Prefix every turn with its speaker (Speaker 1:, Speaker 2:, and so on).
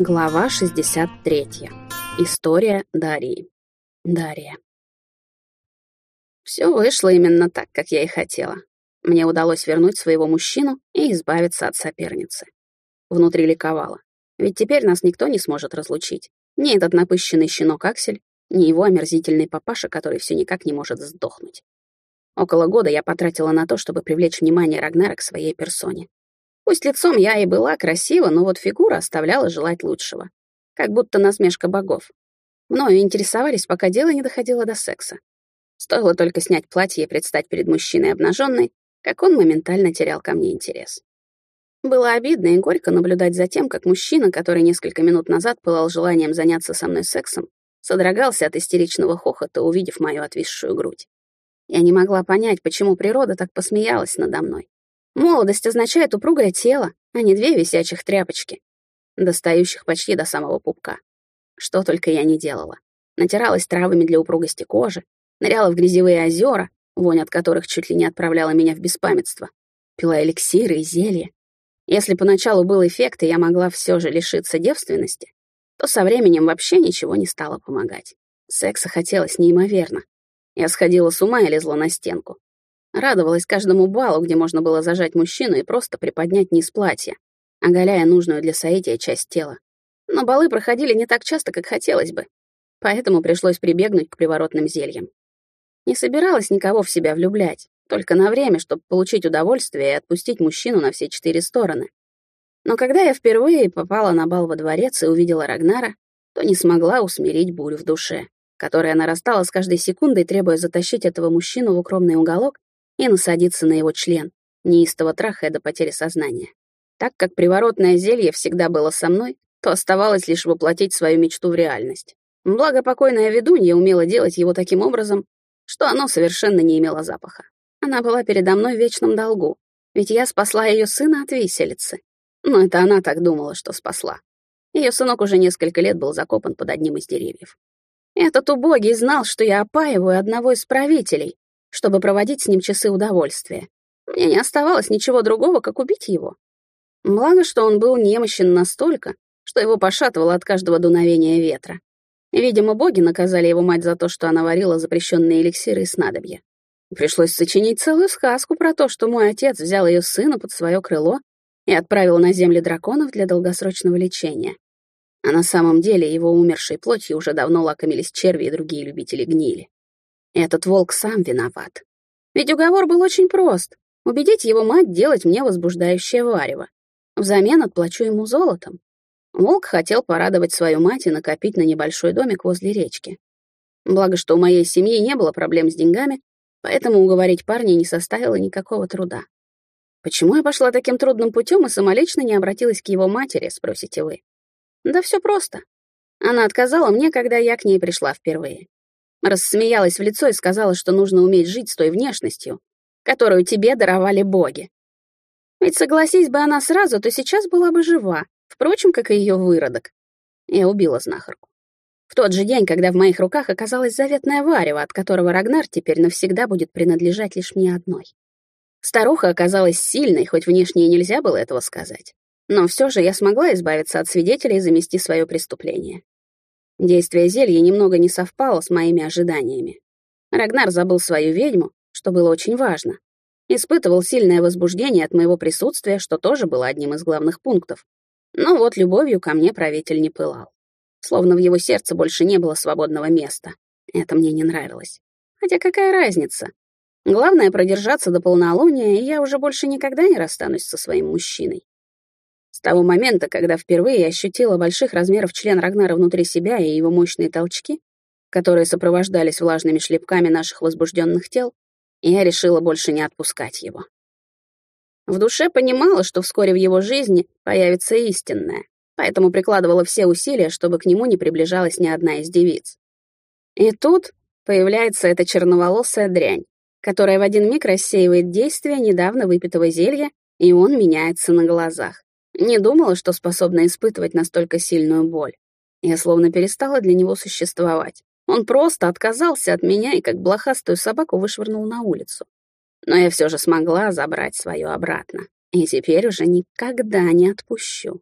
Speaker 1: Глава 63. История Дарьи. Дарья. Все вышло именно так, как я и хотела. Мне удалось вернуть своего мужчину и избавиться от соперницы. Внутри ликовала. Ведь теперь нас никто не сможет разлучить. Ни этот напыщенный щенок Аксель, ни его омерзительный папаша, который все никак не может сдохнуть. Около года я потратила на то, чтобы привлечь внимание Рагнара к своей персоне. Пусть лицом я и была красива, но вот фигура оставляла желать лучшего. Как будто насмешка богов. Мною интересовались, пока дело не доходило до секса. Стоило только снять платье и предстать перед мужчиной обнаженной, как он моментально терял ко мне интерес. Было обидно и горько наблюдать за тем, как мужчина, который несколько минут назад пылал желанием заняться со мной сексом, содрогался от истеричного хохота, увидев мою отвисшую грудь. Я не могла понять, почему природа так посмеялась надо мной. Молодость означает упругое тело, а не две висячих тряпочки, достающих почти до самого пупка. Что только я не делала. Натиралась травами для упругости кожи, ныряла в грязевые озера, вонь от которых чуть ли не отправляла меня в беспамятство, пила эликсиры и зелья. Если поначалу был эффект, и я могла все же лишиться девственности, то со временем вообще ничего не стало помогать. Секса хотелось неимоверно. Я сходила с ума и лезла на стенку. Радовалась каждому балу, где можно было зажать мужчину и просто приподнять низ платья, оголяя нужную для соития часть тела. Но балы проходили не так часто, как хотелось бы, поэтому пришлось прибегнуть к приворотным зельям. Не собиралась никого в себя влюблять, только на время, чтобы получить удовольствие и отпустить мужчину на все четыре стороны. Но когда я впервые попала на бал во дворец и увидела Рагнара, то не смогла усмирить бурю в душе, которая нарастала с каждой секундой, требуя затащить этого мужчину в укромный уголок и насадиться на его член, неистово трахая до потери сознания. Так как приворотное зелье всегда было со мной, то оставалось лишь воплотить свою мечту в реальность. Благо, покойная ведунья умела делать его таким образом, что оно совершенно не имело запаха. Она была передо мной в вечном долгу, ведь я спасла ее сына от виселицы. Но это она так думала, что спасла. Ее сынок уже несколько лет был закопан под одним из деревьев. Этот убогий знал, что я опаиваю одного из правителей, чтобы проводить с ним часы удовольствия. Мне не оставалось ничего другого, как убить его. Благо, что он был немощен настолько, что его пошатывало от каждого дуновения ветра. Видимо, боги наказали его мать за то, что она варила запрещенные эликсиры и снадобья. Пришлось сочинить целую сказку про то, что мой отец взял ее сына под свое крыло и отправил на земли драконов для долгосрочного лечения. А на самом деле его умершей плотью уже давно лакомились черви и другие любители гнили. Этот волк сам виноват. Ведь уговор был очень прост — убедить его мать делать мне возбуждающее варево. Взамен отплачу ему золотом. Волк хотел порадовать свою мать и накопить на небольшой домик возле речки. Благо, что у моей семьи не было проблем с деньгами, поэтому уговорить парня не составило никакого труда. Почему я пошла таким трудным путем и самолично не обратилась к его матери, спросите вы? Да все просто. Она отказала мне, когда я к ней пришла впервые. Рассмеялась в лицо и сказала, что нужно уметь жить с той внешностью, которую тебе даровали боги. Ведь согласись бы она сразу, то сейчас была бы жива, впрочем, как и ее выродок. Я убила знахарку. В тот же день, когда в моих руках оказалась заветная варево, от которого Рагнар теперь навсегда будет принадлежать лишь мне одной. Старуха оказалась сильной, хоть внешне и нельзя было этого сказать. Но все же я смогла избавиться от свидетелей и замести свое преступление. Действие зелья немного не совпало с моими ожиданиями. Рагнар забыл свою ведьму, что было очень важно. Испытывал сильное возбуждение от моего присутствия, что тоже было одним из главных пунктов. Но вот любовью ко мне правитель не пылал. Словно в его сердце больше не было свободного места. Это мне не нравилось. Хотя какая разница? Главное — продержаться до полнолуния, и я уже больше никогда не расстанусь со своим мужчиной. С того момента, когда впервые ощутила больших размеров член Рагнара внутри себя и его мощные толчки, которые сопровождались влажными шлепками наших возбужденных тел, я решила больше не отпускать его. В душе понимала, что вскоре в его жизни появится истинная, поэтому прикладывала все усилия, чтобы к нему не приближалась ни одна из девиц. И тут появляется эта черноволосая дрянь, которая в один миг рассеивает действие недавно выпитого зелья, и он меняется на глазах. Не думала, что способна испытывать настолько сильную боль. Я словно перестала для него существовать. Он просто отказался от меня и как блохастую собаку вышвырнул на улицу. Но я все же смогла забрать свое обратно. И теперь уже никогда не отпущу.